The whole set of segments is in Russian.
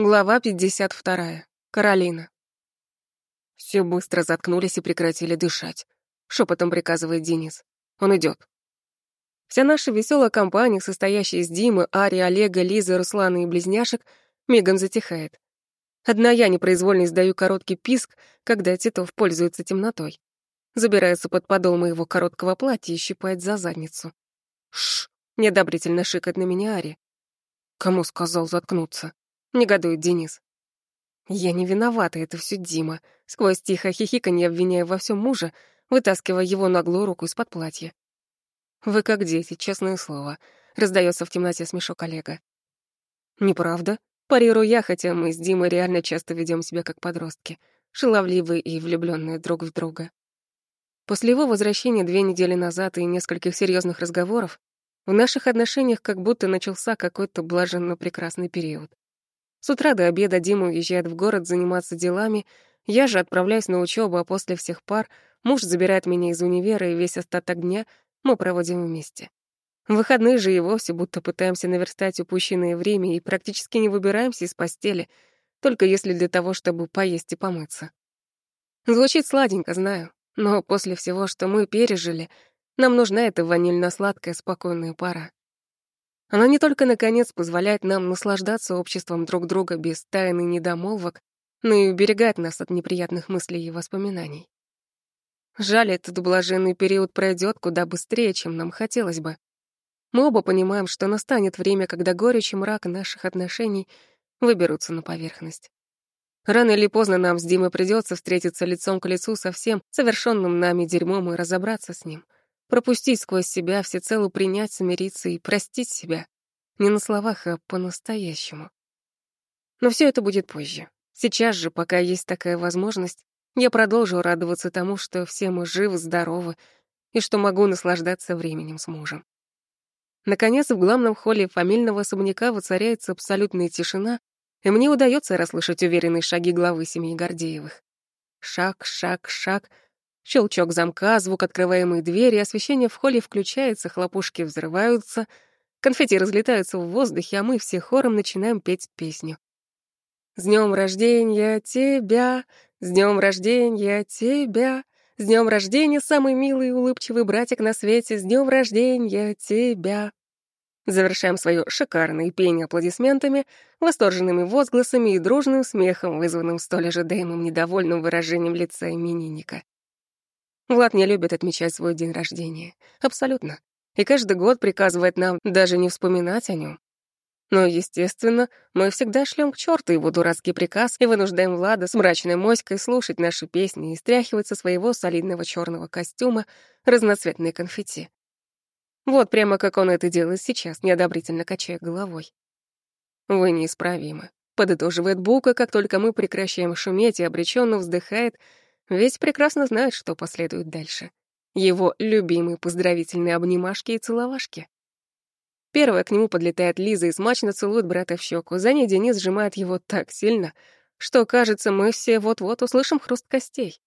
Глава 52. Каролина. Все быстро заткнулись и прекратили дышать. Шепотом приказывает Денис. Он идет. Вся наша веселая компания, состоящая из Димы, Ари, Олега, Лизы, Руслана и близняшек, мигом затихает. Одна я непроизвольно издаю короткий писк, когда Титов пользуется темнотой. Забирается под подол моего короткого платья и щипает за задницу. Шш! Неодобрительно шикает на меня Ари. Кому сказал заткнуться? — негодует Денис. Я не виновата, это все Дима. Сквозь тихо хихиканье обвиняю во всем мужа, вытаскивая его наглую руку из-под платья. «Вы как дети, честное слово», — раздается в темноте смешок Олега. «Неправда?» — парирую я, хотя мы с Димой реально часто ведем себя как подростки, шаловливые и влюбленные друг в друга. После его возвращения две недели назад и нескольких серьезных разговоров в наших отношениях как будто начался какой-то блаженно прекрасный период. С утра до обеда Дима уезжает в город заниматься делами, я же отправляюсь на учебу, а после всех пар муж забирает меня из универа, и весь остаток дня мы проводим вместе. В выходные же и вовсе будто пытаемся наверстать упущенное время и практически не выбираемся из постели, только если для того, чтобы поесть и помыться. Звучит сладенько, знаю, но после всего, что мы пережили, нам нужна эта ванильно-сладкая спокойная пора. Она не только, наконец, позволяет нам наслаждаться обществом друг друга без тайны недомолвок, но и уберегает нас от неприятных мыслей и воспоминаний. Жаль, этот блаженный период пройдет куда быстрее, чем нам хотелось бы. Мы оба понимаем, что настанет время, когда горечь и мрак наших отношений выберутся на поверхность. Рано или поздно нам с Димой придется встретиться лицом к лицу со всем совершенным нами дерьмом и разобраться с ним — пропустить сквозь себя, всецело принять, смириться и простить себя. Не на словах, а по-настоящему. Но все это будет позже. Сейчас же, пока есть такая возможность, я продолжу радоваться тому, что все мы живы, здоровы и что могу наслаждаться временем с мужем. Наконец, в главном холле фамильного особняка воцаряется абсолютная тишина, и мне удается расслышать уверенные шаги главы семьи Гордеевых. Шаг, шаг, шаг — Щелчок замка, звук открываемой двери, освещение в холле включается, хлопушки взрываются, конфетти разлетаются в воздухе, а мы все хором начинаем петь песню. «С днем рождения тебя! С днем рождения тебя! С днем рождения, самый милый и улыбчивый братик на свете! С днем рождения тебя!» Завершаем свое шикарное пение аплодисментами, восторженными возгласами и дружным смехом, вызванным столь ожидаемым недовольным выражением лица именинника. Влад не любит отмечать свой день рождения. Абсолютно. И каждый год приказывает нам даже не вспоминать о нем. Но, естественно, мы всегда шлем к черту его дурацкий приказ и вынуждаем Влада с мрачной моськой слушать наши песни и стряхивать со своего солидного черного костюма разноцветные конфетти. Вот прямо как он это делает сейчас, неодобрительно качая головой. «Вы неисправимы», — подытоживает Бука, как только мы прекращаем шуметь и обреченно вздыхает, ведь прекрасно знает, что последует дальше. Его любимые поздравительные обнимашки и целовашки. Первая к нему подлетает Лиза и смачно целует брата в щеку. За ней Денис сжимает его так сильно, что, кажется, мы все вот-вот услышим хруст костей.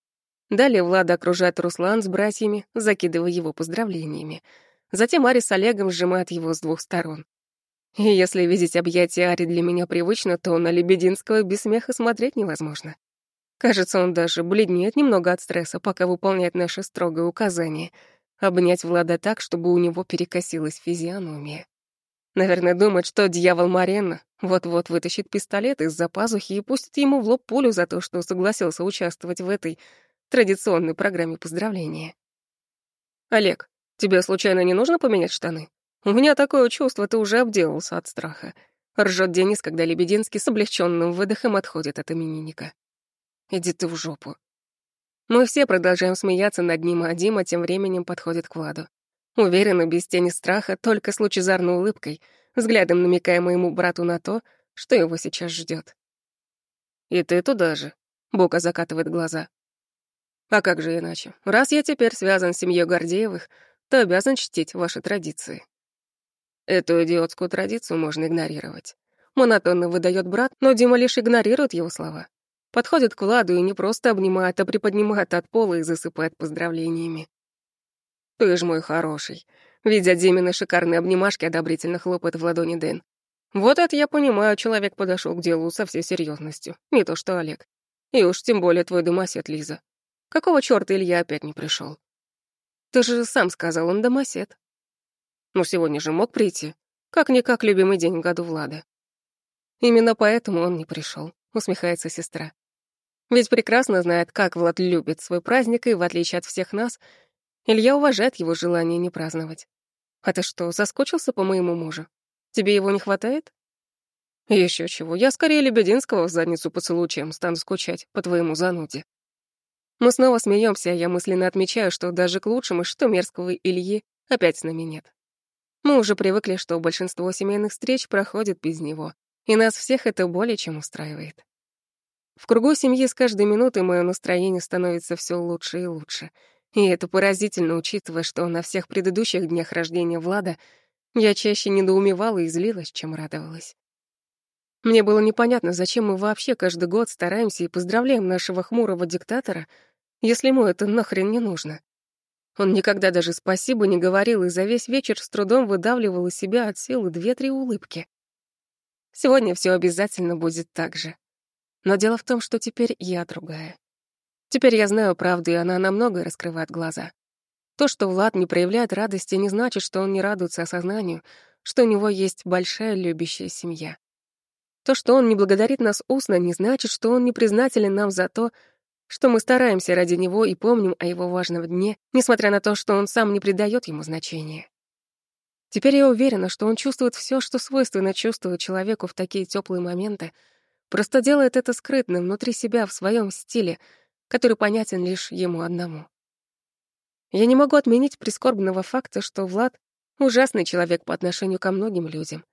Далее Влада окружает Руслан с братьями, закидывая его поздравлениями. Затем Ари с Олегом сжимают его с двух сторон. И если видеть объятия Ари для меня привычно, то на Лебединского без смеха смотреть невозможно. Кажется, он даже бледнеет немного от стресса, пока выполняет наше строгое указание — обнять Влада так, чтобы у него перекосилась физиономия. Наверное, думает, что дьявол Марена вот-вот вытащит пистолет из-за пазухи и пустит ему в лоб пулю за то, что согласился участвовать в этой традиционной программе поздравления. «Олег, тебе случайно не нужно поменять штаны? У меня такое чувство, ты уже обделался от страха». Ржет Денис, когда Лебединский с облегченным выдохом отходит от именинника. Иди ты в жопу. Мы все продолжаем смеяться над ним, а Дима тем временем подходит к Владу. Уверенно, без тени страха, только с лучезарной улыбкой, взглядом намекая моему брату на то, что его сейчас ждет. «И ты туда же», — Бока закатывает глаза. «А как же иначе? Раз я теперь связан с семьей Гордеевых, то обязан чтить ваши традиции». Эту идиотскую традицию можно игнорировать. Монотонно выдает брат, но Дима лишь игнорирует его слова. Подходит к Владу и не просто обнимает, а приподнимает от пола и засыпает поздравлениями. «Ты ж мой хороший». Видя Димины шикарные обнимашки, одобрительно хлопает в ладони Дэн. Вот это я понимаю, человек подошел к делу со всей серьезностью, не то что Олег. И уж тем более твой домосед, Лиза. Какого чёрта Илья опять не пришел? Ты же сам сказал, он домосед. Ну, сегодня же мог прийти. Как-никак любимый день в году Влада. Именно поэтому он не пришел, усмехается сестра. Ведь прекрасно знает, как Влад любит свой праздник, и, в отличие от всех нас, Илья уважает его желание не праздновать. А ты что, соскучился по моему мужу? Тебе его не хватает? Еще чего, я скорее Лебединского в задницу поцелую, чем стану скучать по твоему зануде. Мы снова смеемся, а я мысленно отмечаю, что даже к лучшему, что мерзкого Ильи опять с нами нет. Мы уже привыкли, что большинство семейных встреч проходит без него, и нас всех это более чем устраивает. В кругу семьи с каждой минутой мое настроение становится все лучше и лучше. И это поразительно, учитывая, что на всех предыдущих днях рождения Влада я чаще недоумевала и злилась, чем радовалась. Мне было непонятно, зачем мы вообще каждый год стараемся и поздравляем нашего хмурого диктатора, если ему это нахрен не нужно. Он никогда даже спасибо не говорил и за весь вечер с трудом выдавливал из себя от силы две-три улыбки. Сегодня все обязательно будет так же. Но дело в том, что теперь я другая. Теперь я знаю правду, и она намного раскрывает глаза. То, что Влад не проявляет радости, не значит, что он не радуется осознанию, что у него есть большая любящая семья. То, что он не благодарит нас устно, не значит, что он не признателен нам за то, что мы стараемся ради него и помним о его важном дне, несмотря на то, что он сам не придает ему значения. Теперь я уверена, что он чувствует все, что свойственно чувствовать человеку в такие теплые моменты, просто делает это скрытно внутри себя в своем стиле, который понятен лишь ему одному. Я не могу отменить прискорбного факта, что Влад — ужасный человек по отношению ко многим людям.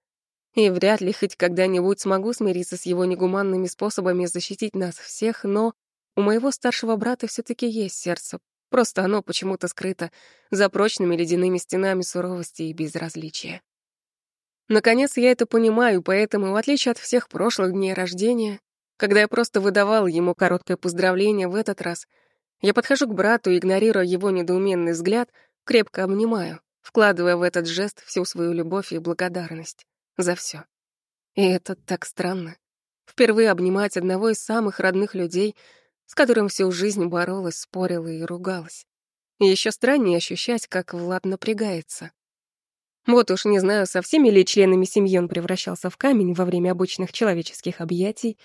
И вряд ли хоть когда-нибудь смогу смириться с его негуманными способами защитить нас всех, но у моего старшего брата все таки есть сердце, Просто оно почему-то скрыто за прочными ледяными стенами суровости и безразличия. Наконец я это понимаю, поэтому, в отличие от всех прошлых дней рождения, когда я просто выдавал ему короткое поздравление в этот раз, я подхожу к брату, игнорируя его недоуменный взгляд, крепко обнимаю, вкладывая в этот жест всю свою любовь и благодарность за все. И это так странно. Впервые обнимать одного из самых родных людей — с которым всю жизнь боролась, спорила и ругалась. И ещё страннее ощущать, как Влад напрягается. Вот уж не знаю, со всеми ли членами семьи он превращался в камень во время обычных человеческих объятий,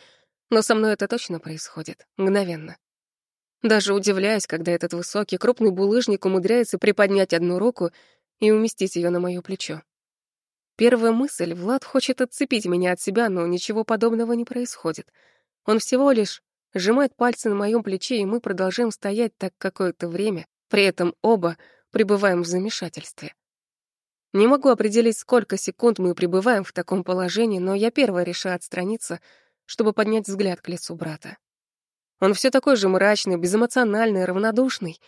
но со мной это точно происходит, мгновенно. Даже удивляюсь, когда этот высокий, крупный булыжник умудряется приподнять одну руку и уместить её на моё плечо. Первая мысль — Влад хочет отцепить меня от себя, но ничего подобного не происходит. Он всего лишь сжимает пальцы на моем плече, и мы продолжаем стоять так какое-то время, при этом оба пребываем в замешательстве. Не могу определить, сколько секунд мы пребываем в таком положении, но я первая решаю отстраниться, чтобы поднять взгляд к лицу брата. Он все такой же мрачный, безэмоциональный, равнодушный,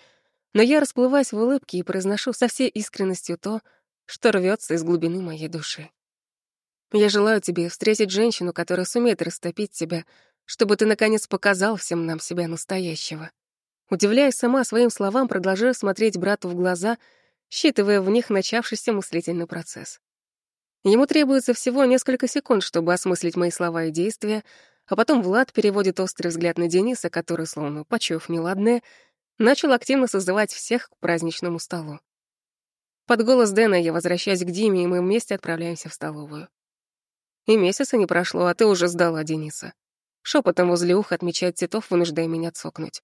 но я расплываюсь в улыбке и произношу со всей искренностью то, что рвется из глубины моей души. Я желаю тебе встретить женщину, которая сумеет растопить тебя, чтобы ты, наконец, показал всем нам себя настоящего. Удивляясь сама своим словам, продолжаю смотреть брату в глаза, считывая в них начавшийся мыслительный процесс. Ему требуется всего несколько секунд, чтобы осмыслить мои слова и действия, а потом Влад переводит острый взгляд на Дениса, который, словно почуяв неладное, начал активно созывать всех к праздничному столу. Под голос Дэна я возвращаюсь к Диме, и мы вместе отправляемся в столовую. И месяца не прошло, а ты уже сдала Дениса. Шепотом возле уха отмечает Титов, вынуждая меня цокнуть.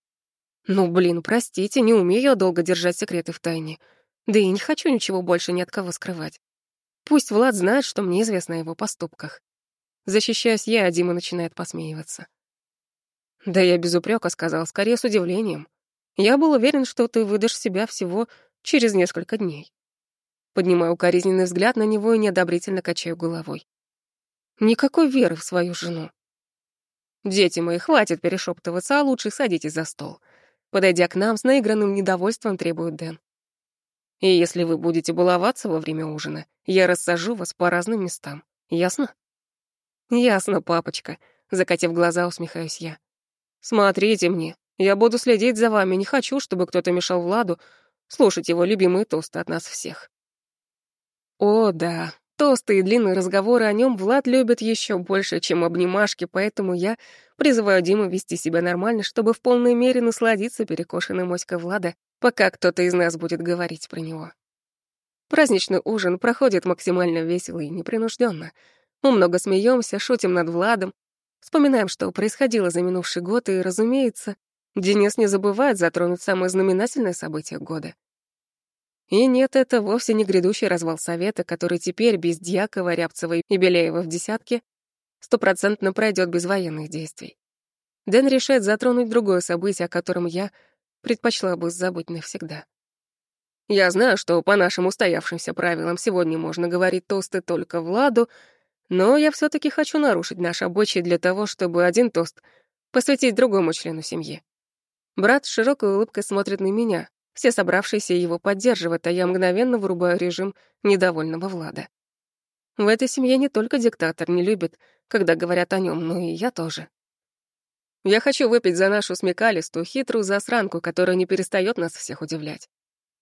Ну, блин, простите, не умею долго держать секреты в тайне. Да и не хочу ничего больше ни от кого скрывать. Пусть Влад знает, что мне известно о его поступках. Защищаюсь я, а Дима начинает посмеиваться. Да я без упрека сказал, скорее с удивлением. Я был уверен, что ты выдашь себя всего через несколько дней. Поднимаю укоризненный взгляд на него и неодобрительно качаю головой. Никакой веры в свою жену. «Дети мои, хватит перешептываться, а лучше садитесь за стол». Подойдя к нам, с наигранным недовольством требует Дэн. «И если вы будете баловаться во время ужина, я рассажу вас по разным местам. Ясно?» «Ясно, папочка», — закатив глаза, усмехаюсь я. «Смотрите мне, я буду следить за вами, не хочу, чтобы кто-то мешал Владу слушать его любимые тосты от нас всех». «О, да, тосты и длинные разговоры о нем Влад любит еще больше, чем обнимашки, поэтому я призываю Диму вести себя нормально, чтобы в полной мере насладиться перекошенной моськой Влада, пока кто-то из нас будет говорить про него. Праздничный ужин проходит максимально весело и непринужденно. Мы много смеемся, шутим над Владом, вспоминаем, что происходило за минувший год, и, разумеется, Денис не забывает затронуть самое знаменательное событие года. И нет, это вовсе не грядущий развал Совета, который теперь без Дьякова, Рябцева и Беляева в десятке стопроцентно пройдет без военных действий. Дэн решает затронуть другое событие, о котором я предпочла бы забыть навсегда. Я знаю, что по нашим устоявшимся правилам сегодня можно говорить тосты только Владу, но я все таки хочу нарушить наш обычай для того, чтобы один тост посвятить другому члену семьи. Брат с широкой улыбкой смотрит на меня. Все собравшиеся его поддерживают, а я мгновенно вырубаю режим недовольного Влада. В этой семье не только диктатор не любит, когда говорят о нем, но и я тоже. Я хочу выпить за нашу смекалистую, хитрую засранку, которая не перестает нас всех удивлять.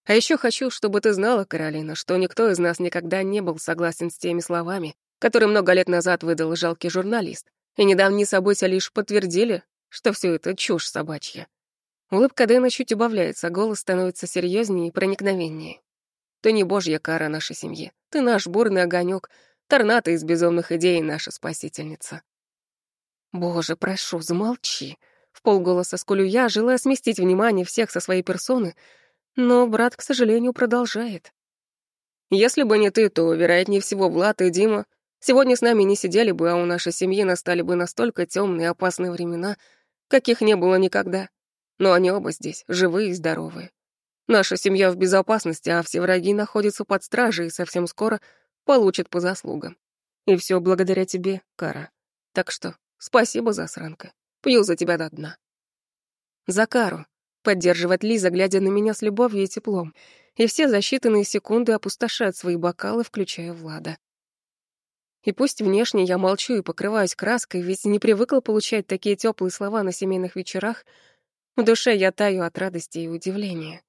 А еще хочу, чтобы ты знала, Каролина, что никто из нас никогда не был согласен с теми словами, которые много лет назад выдал жалкий журналист. И недавние события лишь подтвердили, что все это чушь собачья. Улыбка Дэна чуть убавляется, а голос становится серьезнее и проникновеннее. Ты не божья кара нашей семьи. Ты наш бурный огонек, торнадо из безумных идей наша спасительница. Боже, прошу, замолчи. В полголоса скулю я, желая сместить внимание всех со своей персоны, но брат, к сожалению, продолжает. Если бы не ты, то, вероятнее всего, Влад и Дима сегодня с нами не сидели бы, а у нашей семьи настали бы настолько темные и опасные времена, каких не было никогда. Но они оба здесь, живые и здоровые. Наша семья в безопасности, а все враги находятся под стражей и совсем скоро получат по заслугам. И все благодаря тебе, Кара. Так что спасибо, засранка. Пью за тебя до дна. За Кару. Поддерживает Лиза, глядя на меня с любовью и теплом. И все за считанные секунды опустошают свои бокалы, включая Влада. И пусть внешне я молчу и покрываюсь краской, ведь не привыкла получать такие теплые слова на семейных вечерах, в душе я таю от радости и удивления.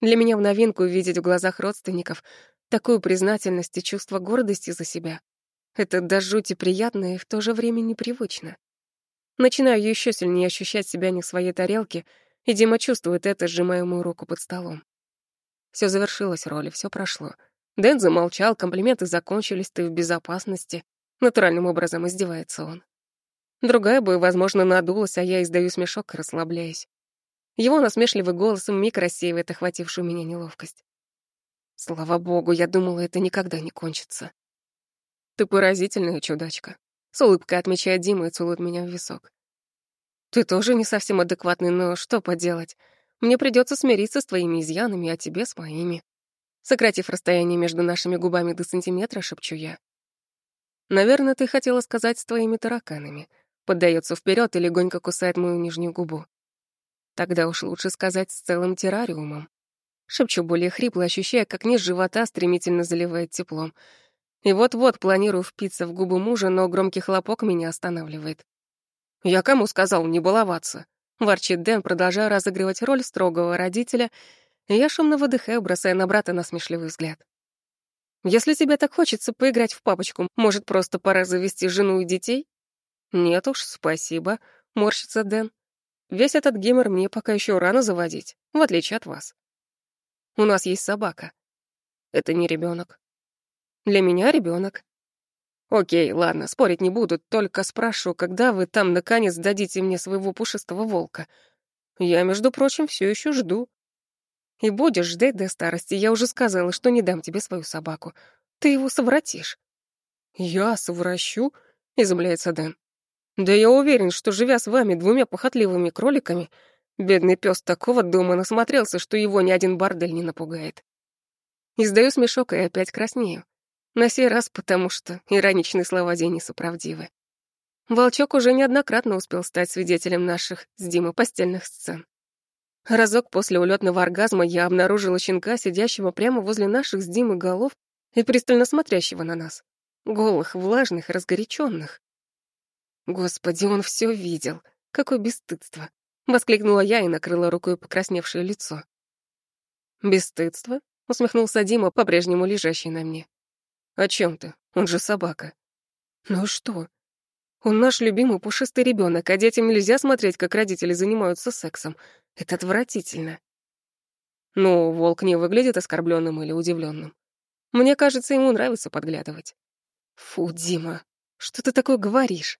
Для меня в новинку видеть в глазах родственников такую признательность и чувство гордости за себя. Это до жути приятно и в то же время непривычно. Начинаю еще сильнее ощущать себя не в своей тарелке, и Дима чувствует это, сжимая мою руку под столом. Все завершилось, роли, все прошло. Дэн замолчал, комплименты закончились, ты в безопасности. Натуральным образом издевается он. Другая бы, возможно, надулась, а я издаю смешок и расслабляюсь. Его насмешливый голос миг рассеивает охватившую меня неловкость. Слава богу, я думала, это никогда не кончится. Ты поразительная чудачка. С улыбкой отмечает Дима и целует меня в висок. Ты тоже не совсем адекватный, но что поделать? Мне придется смириться с твоими изъянами, а тебе с моими. Сократив расстояние между нашими губами до сантиметра, шепчу я. Наверное, ты хотела сказать с твоими тараканами. Поддается вперед и легонько кусает мою нижнюю губу. Тогда уж лучше сказать с целым террариумом. Шепчу более хрипло, ощущая, как низ живота стремительно заливает теплом. И вот-вот планирую впиться в губы мужа, но громкий хлопок меня останавливает. «Я кому сказал не баловаться?» — ворчит Дэн, продолжая разыгрывать роль строгого родителя, и я шумно выдыхаю, бросая на брата насмешливый взгляд. «Если тебе так хочется поиграть в папочку, может, просто пора завести жену и детей?» «Нет уж, спасибо», — морщится Дэн. Весь этот гемор мне пока еще рано заводить, в отличие от вас. У нас есть собака. Это не ребенок. Для меня ребенок. Окей, ладно, спорить не буду, только спрошу, когда вы там наконец дадите мне своего пушистого волка. Я, между прочим, все еще жду. И будешь ждать до старости. Я уже сказала, что не дам тебе свою собаку. Ты его совратишь. Я совращу? Изумляется Дэн. Да я уверен, что, живя с вами двумя похотливыми кроликами, бедный пес такого дома насмотрелся, что его ни один бордель не напугает. Издаю смешок и опять краснею. На сей раз потому, что ироничные слова Дениса правдивы. Волчок уже неоднократно успел стать свидетелем наших с Димой постельных сцен. Разок после улетного оргазма я обнаружила щенка, сидящего прямо возле наших с Димой голов и пристально смотрящего на нас. Голых, влажных, разгоряченных. Господи, он все видел. Какое бесстыдство. Воскликнула я и накрыла рукой покрасневшее лицо. «Бесстыдство?» — усмехнулся Дима, по-прежнему лежащий на мне. «О чем ты? Он же собака. Ну что? Он наш любимый пушистый ребенок, а детям нельзя смотреть, как родители занимаются сексом. Это отвратительно. Ну, волк не выглядит оскорбленным или удивленным. Мне кажется, ему нравится подглядывать. Фу, Дима, что ты такое говоришь?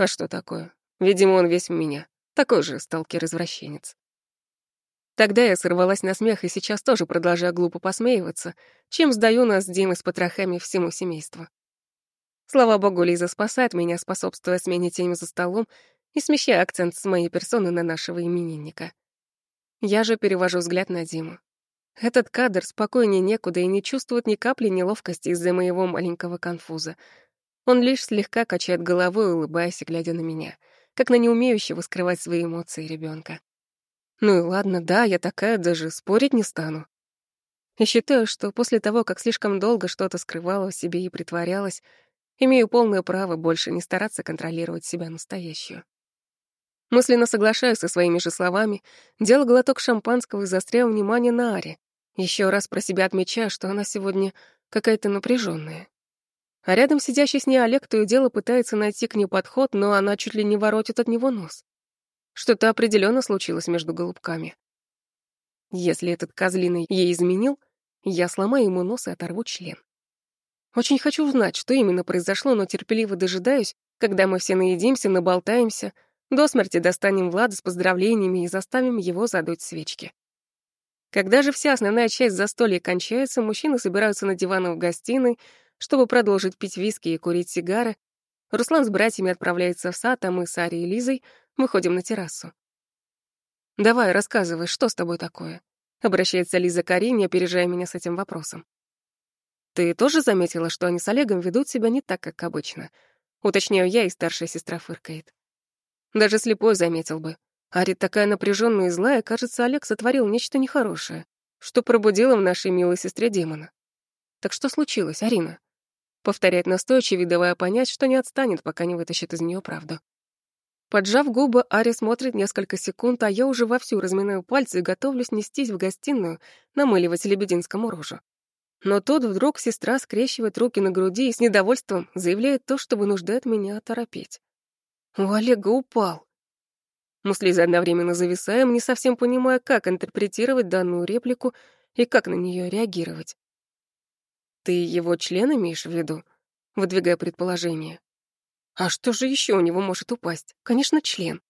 А что такое? Видимо, он весь в меня. Такой же сталкер-извращенец. Тогда я сорвалась на смех и сейчас тоже продолжаю глупо посмеиваться, чем сдаю нас с Димой с потрохами всему семейству. Слава богу, Лиза спасает меня, способствуя смене теми за столом и смещая акцент с моей персоны на нашего именинника. Я же перевожу взгляд на Диму. Этот кадр спокойнее некуда и не чувствует ни капли неловкости из-за моего маленького конфуза. Он лишь слегка качает головой, улыбаясь и глядя на меня, как на неумеющего скрывать свои эмоции ребенка. Ну и ладно, да, я такая, даже спорить не стану. И считаю, что после того, как слишком долго что-то скрывала в себе и притворялась, имею полное право больше не стараться контролировать себя настоящую. Мысленно соглашаюсь со своими же словами, делаю глоток шампанского и застрял внимание на Аре. Еще раз про себя отмечаю, что она сегодня какая-то напряженная. А рядом сидящий с ней Олег то и дело пытается найти к ней подход, но она чуть ли не воротит от него нос. Что-то определенно случилось между голубками. Если этот козлиный ей изменил, я сломаю ему нос и оторву член. Очень хочу узнать, что именно произошло, но терпеливо дожидаюсь, когда мы все наедимся, наболтаемся, до смерти достанем Влада с поздравлениями и заставим его задуть свечки. Когда же вся основная часть застолья кончается, мужчины собираются на диванах в гостиной, чтобы продолжить пить виски и курить сигары. Руслан с братьями отправляется в сад, а мы с Арией и Лизой выходим на террасу. «Давай, рассказывай, что с тобой такое?» — обращается Лиза к Арине, опережая меня с этим вопросом. «Ты тоже заметила, что они с Олегом ведут себя не так, как обычно?» Уточняю я, и старшая сестра фыркает. Даже слепой заметил бы. Ари такая напряженная и злая, кажется, Олег сотворил нечто нехорошее, что пробудило в нашей милой сестре демона. Так что случилось, Арина? Повторять настойчиво, давая понять, что не отстанет, пока не вытащит из нее правду. Поджав губы, Ари смотрит несколько секунд, а я уже вовсю разминаю пальцы и готовлюсь нестись в гостиную, намыливать лебединскому рожу. Но тут вдруг сестра скрещивает руки на груди и с недовольством заявляет то, что вынуждает меня оторопеть. У Олега упал. Мы с Лизой одновременно зависаем, не совсем понимая, как интерпретировать данную реплику и как на нее реагировать. «Ты его член имеешь в виду?» выдвигая предположение. «А что же еще у него может упасть? Конечно, член».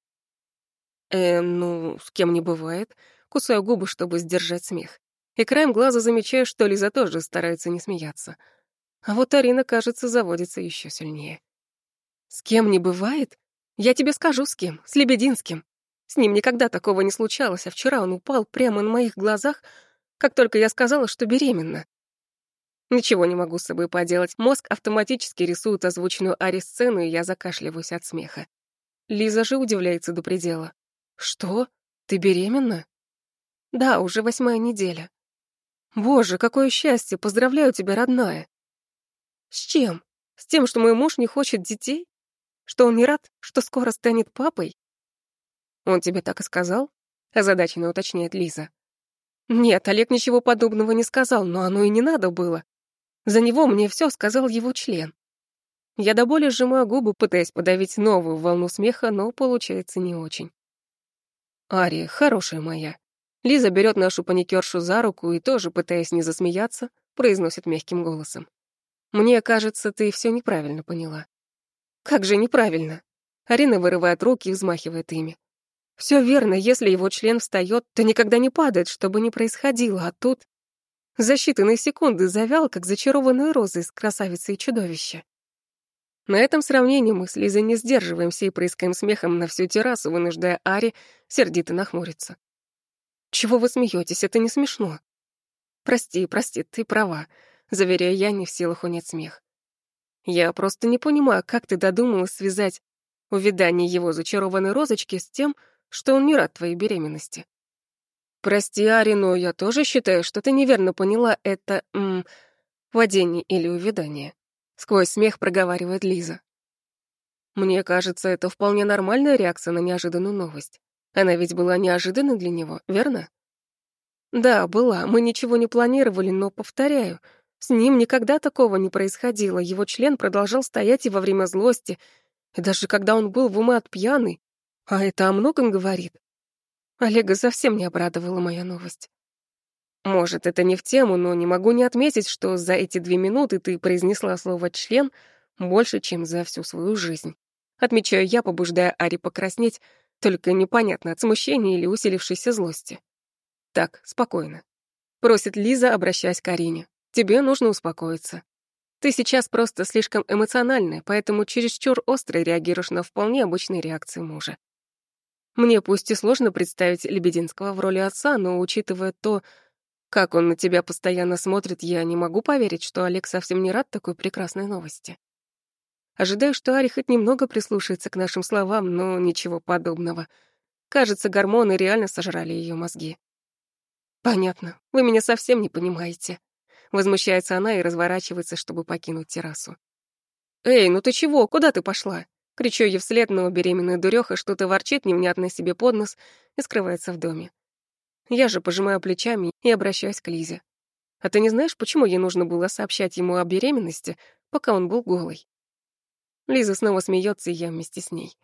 «Э, ну, с кем не бывает». Кусаю губы, чтобы сдержать смех. И краем глаза замечаю, что Лиза тоже старается не смеяться. А вот Арина, кажется, заводится еще сильнее. «С кем не бывает? Я тебе скажу, с кем. С Лебединским. С ним никогда такого не случалось, а вчера он упал прямо на моих глазах, как только я сказала, что беременна. Ничего не могу с собой поделать. Мозг автоматически рисует озвученную Ари-сцену, и я закашливаюсь от смеха. Лиза же удивляется до предела. «Что? Ты беременна?» «Да, уже восьмая неделя». «Боже, какое счастье! Поздравляю тебя, родная!» «С чем? С тем, что мой муж не хочет детей? Что он не рад, что скоро станет папой? Он тебе так и сказал? Озадаченно уточняет Лиза. Нет, Олег ничего подобного не сказал, но оно и не надо было. За него мне все сказал его член. Я до боли сжимаю губы, пытаясь подавить новую волну смеха, но получается не очень. Ария, хорошая моя. Лиза берет нашу паникершу за руку и тоже, пытаясь не засмеяться, произносит мягким голосом. Мне кажется, ты все неправильно поняла. Как же неправильно. Арина вырывает руки и взмахивает ими. Все верно, если его член встает, то никогда не падает, что бы ни происходило, а тут... За считанные секунды завял, как зачарованная роза из красавицы и чудовища. На этом сравнении мы с Лизой не сдерживаемся и прыскаем смехом на всю террасу, вынуждая Ари сердито нахмуриться. «Чего вы смеетесь? Это не смешно». «Прости, прости, ты права», — заверяю я, не в силах унять смех. Я просто не понимаю, как ты додумалась связать увядание его зачарованной розочки с тем, что он не рад твоей беременности. Прости, Ари, но я тоже считаю, что ты неверно поняла это, м, падение или увядание. Сквозь смех проговаривает Лиза. Мне кажется, это вполне нормальная реакция на неожиданную новость. Она ведь была неожиданной для него, верно? Да, была. Мы ничего не планировали, но, повторяю, С ним никогда такого не происходило. Его член продолжал стоять и во время злости, и даже когда он был в уме от пьяный. А это о многом говорит. Олега совсем не обрадовала моя новость. Может, это не в тему, но не могу не отметить, что за эти две минуты ты произнесла слово «член» больше, чем за всю свою жизнь. Отмечаю я, побуждая Ари покраснеть, только непонятно, от смущения или усилившейся злости. Так, спокойно. Просит Лиза, обращаясь к Арине. Тебе нужно успокоиться. Ты сейчас просто слишком эмоциональная, поэтому чересчур остро реагируешь на вполне обычные реакции мужа. Мне пусть и сложно представить Лебединского в роли отца, но учитывая то, как он на тебя постоянно смотрит, я не могу поверить, что Олег совсем не рад такой прекрасной новости. Ожидаю, что Ари хоть немного прислушается к нашим словам, но ничего подобного. Кажется, гормоны реально сожрали ее мозги. «Понятно, вы меня совсем не понимаете». Возмущается она и разворачивается, чтобы покинуть террасу. «Эй, ну ты чего? Куда ты пошла?» Кричу ей вслед, но беременная дуреха что-то ворчит невнятно себе под нос и скрывается в доме. Я же пожимаю плечами и обращаюсь к Лизе. А ты не знаешь, почему ей нужно было сообщать ему о беременности, пока он был голый? Лиза снова смеется, и я вместе с ней.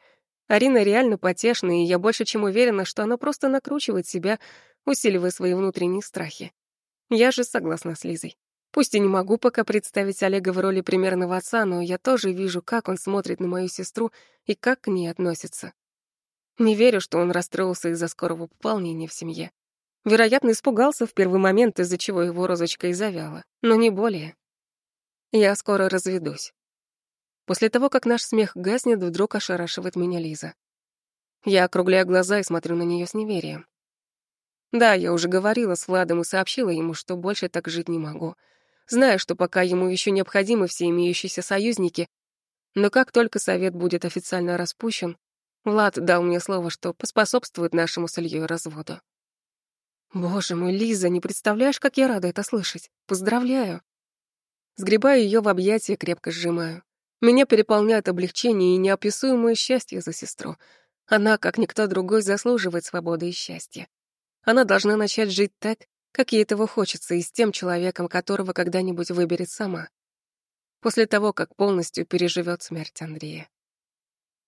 Арина реально потешная, и я больше чем уверена, что она просто накручивает себя, усиливая свои внутренние страхи. Я же согласна с Лизой. Пусть и не могу пока представить Олега в роли примерного отца, но я тоже вижу, как он смотрит на мою сестру и как к ней относится. Не верю, что он расстроился из-за скорого пополнения в семье. Вероятно, испугался в первый момент, из-за чего его розочка и завяла, но не более. Я скоро разведусь. После того, как наш смех гаснет, вдруг ошарашивает меня Лиза. Я округляю глаза и смотрю на нее с неверием. Да, я уже говорила с Владом и сообщила ему, что больше так жить не могу. Знаю, что пока ему еще необходимы все имеющиеся союзники, но как только совет будет официально распущен, Влад дал мне слово, что поспособствует нашему с Ильей разводу. Боже мой, Лиза, не представляешь, как я рада это слышать. Поздравляю. Сгребаю ее в объятия, крепко сжимаю. Меня переполняет облегчение и неописуемое счастье за сестру. Она, как никто другой, заслуживает свободы и счастья. Она должна начать жить так, как ей этого хочется, и с тем человеком, которого когда-нибудь выберет сама. После того, как полностью переживет смерть Андрея.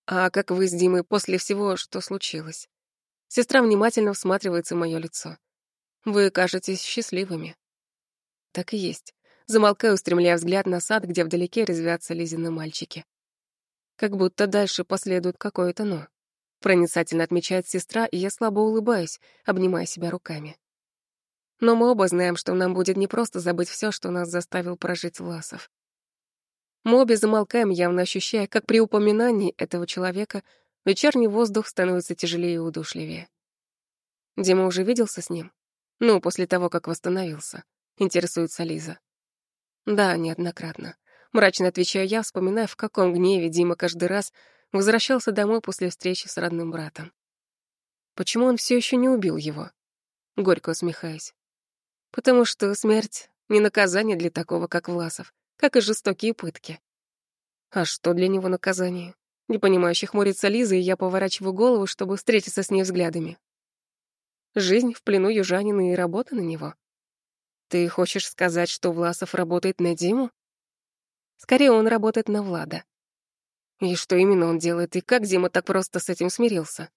А как вы с Димой после всего, что случилось? Сестра внимательно всматривается в моё лицо. Вы кажетесь счастливыми. Так и есть. Замолкаю, устремляя взгляд на сад, где вдалеке резвятся Лизины мальчики. Как будто дальше последует какое-то «но». Проницательно отмечает сестра, и я слабо улыбаюсь, обнимая себя руками. Но мы оба знаем, что нам будет непросто забыть все, что нас заставил прожить Власов. Мы обе замолкаем, явно ощущая, как при упоминании этого человека вечерний воздух становится тяжелее и удушливее. Дима уже виделся с ним? Ну, после того, как восстановился. Интересуется Лиза. Да, неоднократно. Мрачно отвечаю я, вспоминая, в каком гневе Дима каждый раз возвращался домой после встречи с родным братом. Почему он все еще не убил его? Горько усмехаясь. Потому что смерть — не наказание для такого, как Власов, как и жестокие пытки. А что для него наказание? Непонимающе хмурится Лиза, и я поворачиваю голову, чтобы встретиться с ней взглядами. Жизнь в плену южанина и работа на него. Ты хочешь сказать, что Власов работает на Диму? Скорее, он работает на Влада. И что именно он делает, и как Дима так просто с этим смирился?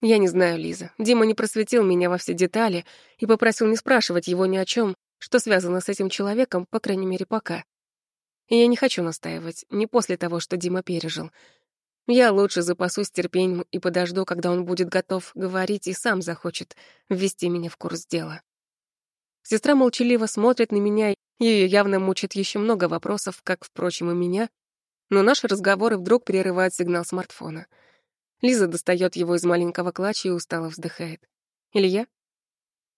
Я не знаю, Лиза. Дима не просветил меня во все детали и попросил не спрашивать его ни о чем, что связано с этим человеком, по крайней мере, пока. И я не хочу настаивать, не после того, что Дима пережил, я лучше запасусь терпением и подожду, когда он будет готов говорить и сам захочет ввести меня в курс дела. Сестра молчаливо смотрит на меня, ее явно мучает еще много вопросов, как, впрочем, и меня, но наши разговоры вдруг прерывают сигнал смартфона. Лиза достает его из маленького клатча и устало вздыхает. Илья?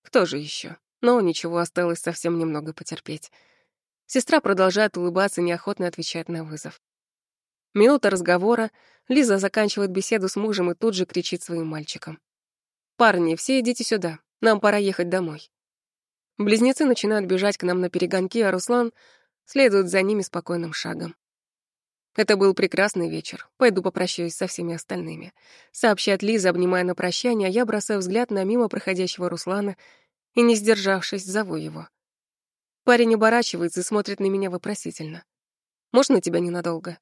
Кто же еще? Но ничего, осталось совсем немного потерпеть. Сестра продолжает улыбаться, неохотно отвечает на вызов. Минута разговора, Лиза заканчивает беседу с мужем и тут же кричит своим мальчикам. «Парни, все идите сюда, нам пора ехать домой». Близнецы начинают бежать к нам на перегонки, а Руслан следует за ними спокойным шагом. Это был прекрасный вечер. Пойду попрощаюсь со всеми остальными. Сообщает Лиза, обнимая на прощание, а я бросаю взгляд на мимо проходящего Руслана и, не сдержавшись, зову его. Парень оборачивается и смотрит на меня вопросительно. «Можно тебя ненадолго?»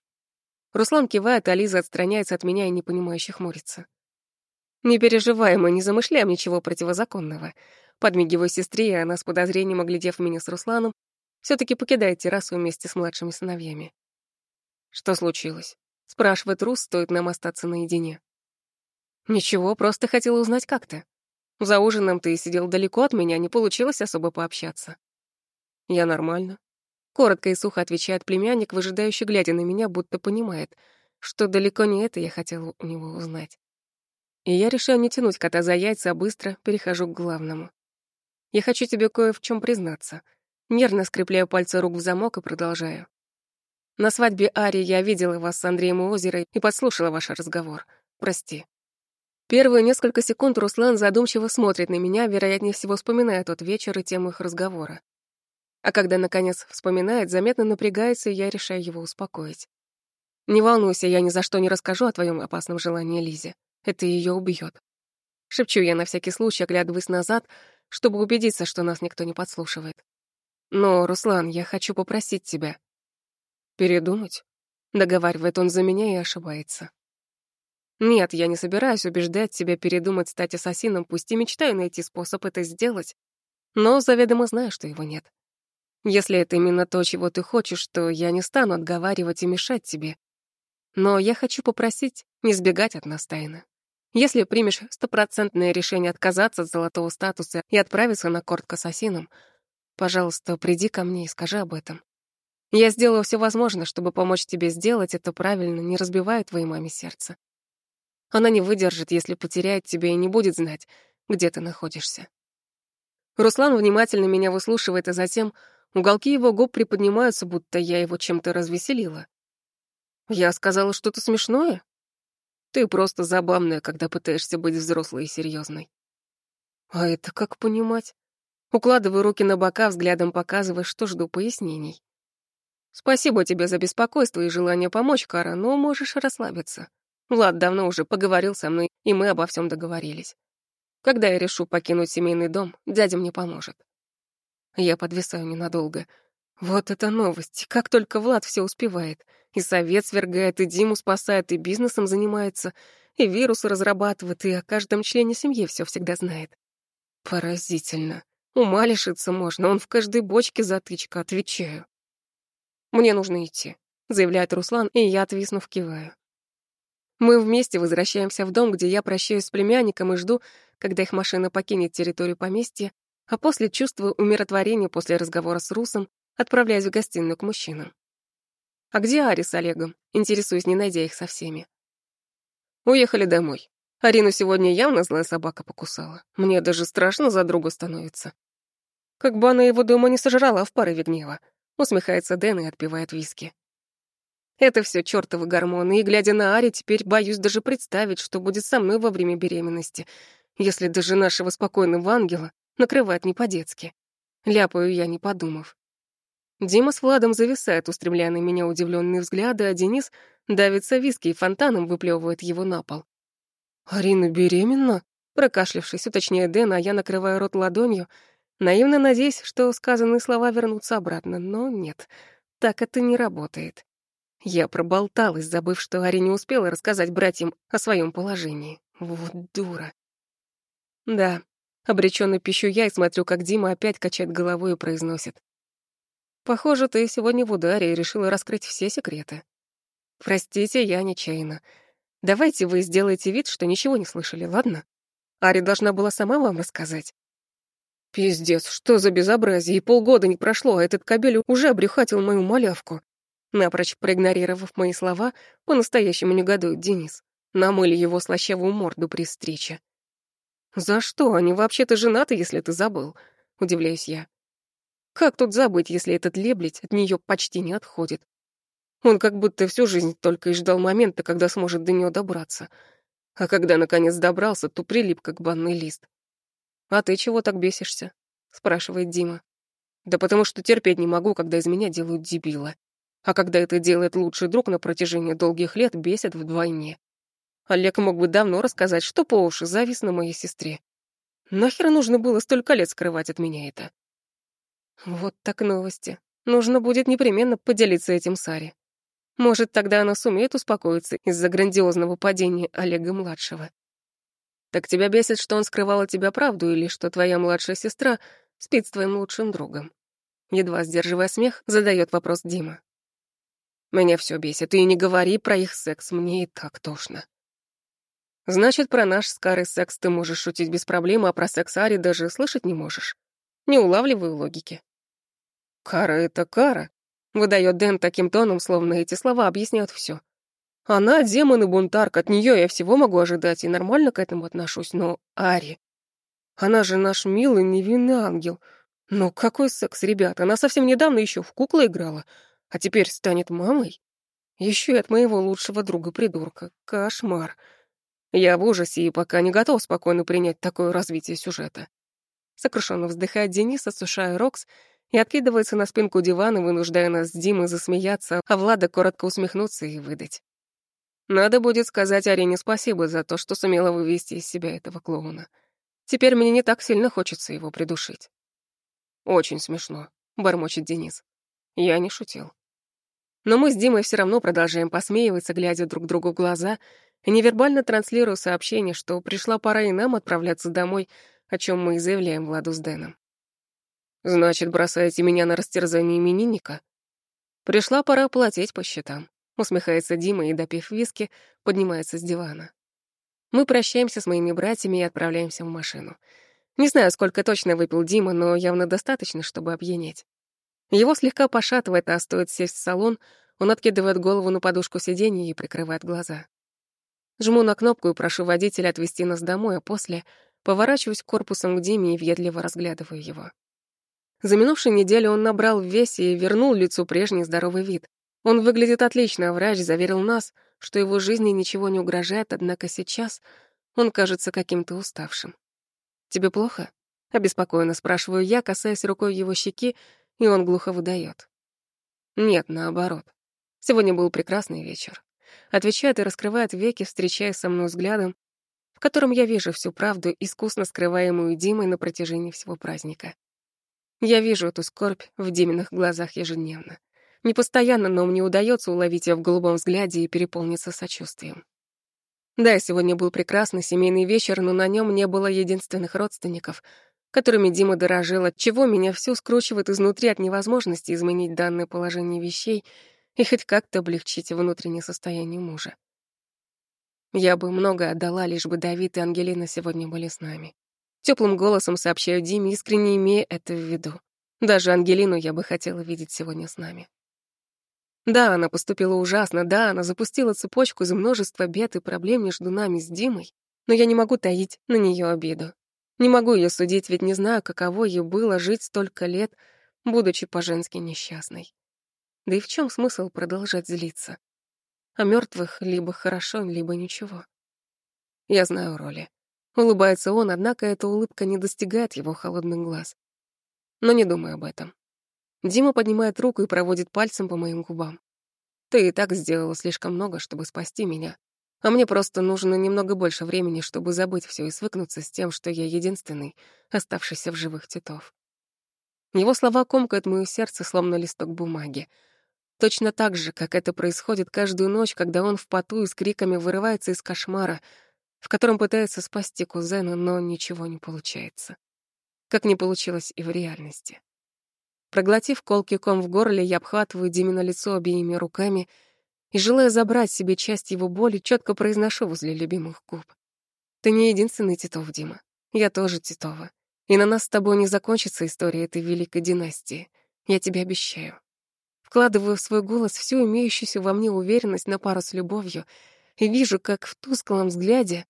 Руслан кивает, а Лиза отстраняется от меня и непонимающе хмурится. «Не переживай, мы не замышляем ничего противозаконного». Подмигиваю сестре, и она с подозрением, оглядев меня с Русланом, все таки покидает террасу вместе с младшими сыновьями. «Что случилось?» — спрашивает Рус, стоит нам остаться наедине. «Ничего, просто хотела узнать, как ты. За ужином ты сидел далеко от меня, не получилось особо пообщаться». «Я нормально», Коротко и сухо отвечает племянник, выжидающий, глядя на меня, будто понимает, что далеко не это я хотела у него узнать. И я решаю не тянуть кота за яйца, а быстро перехожу к главному. Я хочу тебе кое в чем признаться. Нервно скрепляю пальцы рук в замок и продолжаю. На свадьбе Ари я видела вас с Андреем у озера и подслушала ваш разговор. Прости. Первые несколько секунд Руслан задумчиво смотрит на меня, вероятнее всего вспоминая тот вечер и тему их разговора. А когда, наконец, вспоминает, заметно напрягается, и я решаю его успокоить. «Не волнуйся, я ни за что не расскажу о твоем опасном желании Лизе. Это ее убьет. Шепчу я на всякий случай, оглядываясь назад, чтобы убедиться, что нас никто не подслушивает. «Но, Руслан, я хочу попросить тебя». «Передумать?» — договаривает он за меня и ошибается. «Нет, я не собираюсь убеждать тебя передумать стать ассасином, пусть и мечтаю найти способ это сделать, но заведомо знаю, что его нет. Если это именно то, чего ты хочешь, то я не стану отговаривать и мешать тебе. Но я хочу попросить не сбегать от нас тайно. Если примешь стопроцентное решение отказаться от золотого статуса и отправиться на корт к ассасинам, пожалуйста, приди ко мне и скажи об этом. Я сделаю все возможное, чтобы помочь тебе сделать это правильно, не разбивая твоей маме сердце. Она не выдержит, если потеряет тебя и не будет знать, где ты находишься. Руслан внимательно меня выслушивает, а затем Уголки его губ приподнимаются, будто я его чем-то развеселила. Я сказала что-то смешное? Ты просто забавная, когда пытаешься быть взрослой и серьезной. А это как понимать? Укладываю руки на бока, взглядом показывая, что жду пояснений. Спасибо тебе за беспокойство и желание помочь, Кара, но можешь расслабиться. Влад давно уже поговорил со мной, и мы обо всем договорились. Когда я решу покинуть семейный дом, дядя мне поможет. Я подвисаю ненадолго. Вот это новость. Как только Влад все успевает. И совет свергает, и Диму спасает, и бизнесом занимается, и вирусы разрабатывает, и о каждом члене семьи все всегда знает. Поразительно. Ума лишиться можно, он в каждой бочке затычка, отвечаю. «Мне нужно идти», — заявляет Руслан, и я, отвиснув, киваю. Мы вместе возвращаемся в дом, где я прощаюсь с племянником и жду, когда их машина покинет территорию поместья, а после чувствую умиротворение после разговора с Русом, отправляюсь в гостиную к мужчинам. «А где Ари с Олегом?» Интересуюсь, не найдя их со всеми. Уехали домой. Арину сегодня явно злая собака покусала. Мне даже страшно за друга становится. Как бы она его дома не сожрала в порыве гнева. Усмехается Дэн и отпивает виски. Это все чертовы гормоны, и, глядя на Ари, теперь боюсь даже представить, что будет со мной во время беременности, если даже нашего спокойного ангела накрывает не по-детски. Ляпаю я, не подумав. Дима с Владом зависает, устремляя на меня удивленные взгляды, а Денис давится виски и фонтаном выплевывает его на пол. «Арина беременна?» Прокашлявшись, уточняет Дэн, а я накрываю рот ладонью, наивно надеясь, что сказанные слова вернутся обратно, но нет, так это не работает. Я проболталась, забыв, что Ари не успела рассказать братьям о своем положении. Вот дура. Да, Обреченно пищу я и смотрю, как Дима опять качает головой и произносит. «Похоже, ты сегодня в ударе и решила раскрыть все секреты. Простите, я нечаянно. Давайте вы сделаете вид, что ничего не слышали, ладно? Ари должна была сама вам рассказать». «Пиздец, что за безобразие, и полгода не прошло, а этот кабель уже обрюхатил мою малявку». Напрочь проигнорировав мои слова, по-настоящему негодует Денис. Намыли его слащавую морду при встрече. «За что? Они вообще-то женаты, если ты забыл», — удивляюсь я. «Как тут забыть, если этот леблить от нее почти не отходит? Он как будто всю жизнь только и ждал момента, когда сможет до нее добраться. А когда наконец добрался, то прилип, как банный лист. «А ты чего так бесишься?» — спрашивает Дима. «Да потому что терпеть не могу, когда из меня делают дебила. А когда это делает лучший друг на протяжении долгих лет, бесит вдвойне. Олег мог бы давно рассказать, что по уши завис на моей сестре. Нахер нужно было столько лет скрывать от меня это? Вот так новости. Нужно будет непременно поделиться этим Саре. Может, тогда она сумеет успокоиться из-за грандиозного падения Олега-младшего. Так тебя бесит, что он скрывал от тебя правду или что твоя младшая сестра спит с твоим лучшим другом? Едва сдерживая смех, задает вопрос Дима. Меня все бесит, и не говори про их секс, мне и так тошно. Значит, про наш с Карой секс ты можешь шутить без проблем, а про секс Ари даже слышать не можешь. Не улавливаю логики. Кара — это Кара, выдает Дэн таким тоном, словно эти слова объясняют все. Она демон и бунтарка, от нее я всего могу ожидать и нормально к этому отношусь, но Ари... Она же наш милый невинный ангел. Но какой секс, ребята, она совсем недавно еще в куклы играла, а теперь станет мамой? Еще и от моего лучшего друга-придурка. Кошмар. Я в ужасе и пока не готов спокойно принять такое развитие сюжета. Сокрушенно вздыхает Денис, осушая Рокс, и откидывается на спинку дивана, вынуждая нас с Димой засмеяться, а Влада коротко усмехнуться и выдать. Надо будет сказать Арине спасибо за то, что сумела вывести из себя этого клоуна. Теперь мне не так сильно хочется его придушить. Очень смешно, бормочет Денис. Я не шутил. Но мы с Димой все равно продолжаем посмеиваться, глядя друг другу в глаза, и невербально транслирую сообщение, что пришла пора и нам отправляться домой, о чем мы и заявляем Владу с Дэном. «Значит, бросаете меня на растерзание именинника?» «Пришла пора платить по счетам», — усмехается Дима и, допив виски, поднимается с дивана. Мы прощаемся с моими братьями и отправляемся в машину. Не знаю, сколько точно выпил Дима, но явно достаточно, чтобы опьянеть. Его слегка пошатывает, а стоит сесть в салон, он откидывает голову на подушку сиденья и прикрывает глаза. Жму на кнопку и прошу водителя отвезти нас домой, а после поворачиваюсь корпусом к Диме и въедливо разглядываю его. За минувшую неделю он набрал в весе и вернул лицу прежний здоровый вид. Он выглядит отлично, а врач заверил нас, что его жизни ничего не угрожает, однако сейчас он кажется каким-то уставшим. «Тебе плохо?» — обеспокоенно спрашиваю я, касаясь рукой его щеки, и он глухо выдает. «Нет, наоборот. Сегодня был прекрасный вечер отвечает и раскрывает веки, встречаясь со мной взглядом, в котором я вижу всю правду, искусно скрываемую Димой на протяжении всего праздника. Я вижу эту скорбь в Диминых глазах ежедневно. Не постоянно, но мне удается уловить ее в голубом взгляде и переполниться сочувствием. Да, сегодня был прекрасный семейный вечер, но на нем не было единственных родственников, которыми Дима дорожил, от чего меня всю скручивает изнутри от невозможности изменить данное положение вещей и хоть как-то облегчить внутреннее состояние мужа. Я бы много отдала, лишь бы Давид и Ангелина сегодня были с нами. Теплым голосом сообщаю Диме, искренне имея это в виду. Даже Ангелину я бы хотела видеть сегодня с нами. Да, она поступила ужасно, да, она запустила цепочку из множества бед и проблем между нами с Димой, но я не могу таить на нее обиду. Не могу ее судить, ведь не знаю, каково ей было жить столько лет, будучи по-женски несчастной. Да и в чем смысл продолжать злиться? О мертвых либо хорошо, либо ничего. Я знаю роли. Улыбается он, однако эта улыбка не достигает его холодных глаз. Но не думай об этом. Дима поднимает руку и проводит пальцем по моим губам. Ты и так сделала слишком много, чтобы спасти меня. А мне просто нужно немного больше времени, чтобы забыть все и свыкнуться с тем, что я единственный, оставшийся в живых Титов. Его слова комкают моё сердце, словно листок бумаги, Точно так же, как это происходит каждую ночь, когда он в поту и с криками вырывается из кошмара, в котором пытается спасти кузена, но ничего не получается. Как не получилось и в реальности. Проглотив колкий ком в горле, я обхватываю Димина лицо обеими руками и, желая забрать себе часть его боли, четко произношу возле любимых губ. «Ты не единственный Титов, Дима. Я тоже Титова. И на нас с тобой не закончится история этой великой династии. Я тебе обещаю». Вкладываю в свой голос всю имеющуюся во мне уверенность на пару с любовью и вижу, как в тусклом взгляде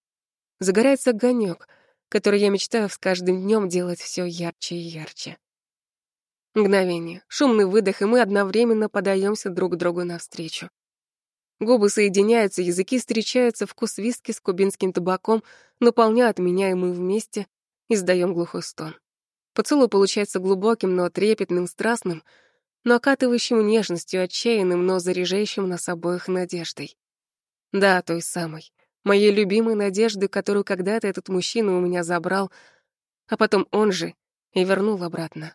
загорается огонек, который я мечтаю с каждым днем делать все ярче и ярче. Мгновение, шумный выдох, и мы одновременно подаемся друг другу навстречу. Губы соединяются, языки встречаются, вкус виски с кубинским табаком наполняют меня, и мы вместе издаем глухой стон. Поцелуй получается глубоким, но трепетным, страстным — но окатывающим нежностью, отчаянным, но заряжающим нас обоих надеждой. Да, той самой, моей любимой надежды, которую когда-то этот мужчина у меня забрал, а потом он же и вернул обратно.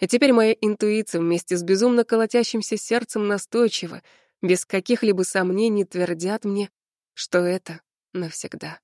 И теперь моя интуиция вместе с безумно колотящимся сердцем настойчиво, без каких-либо сомнений твердят мне, что это навсегда.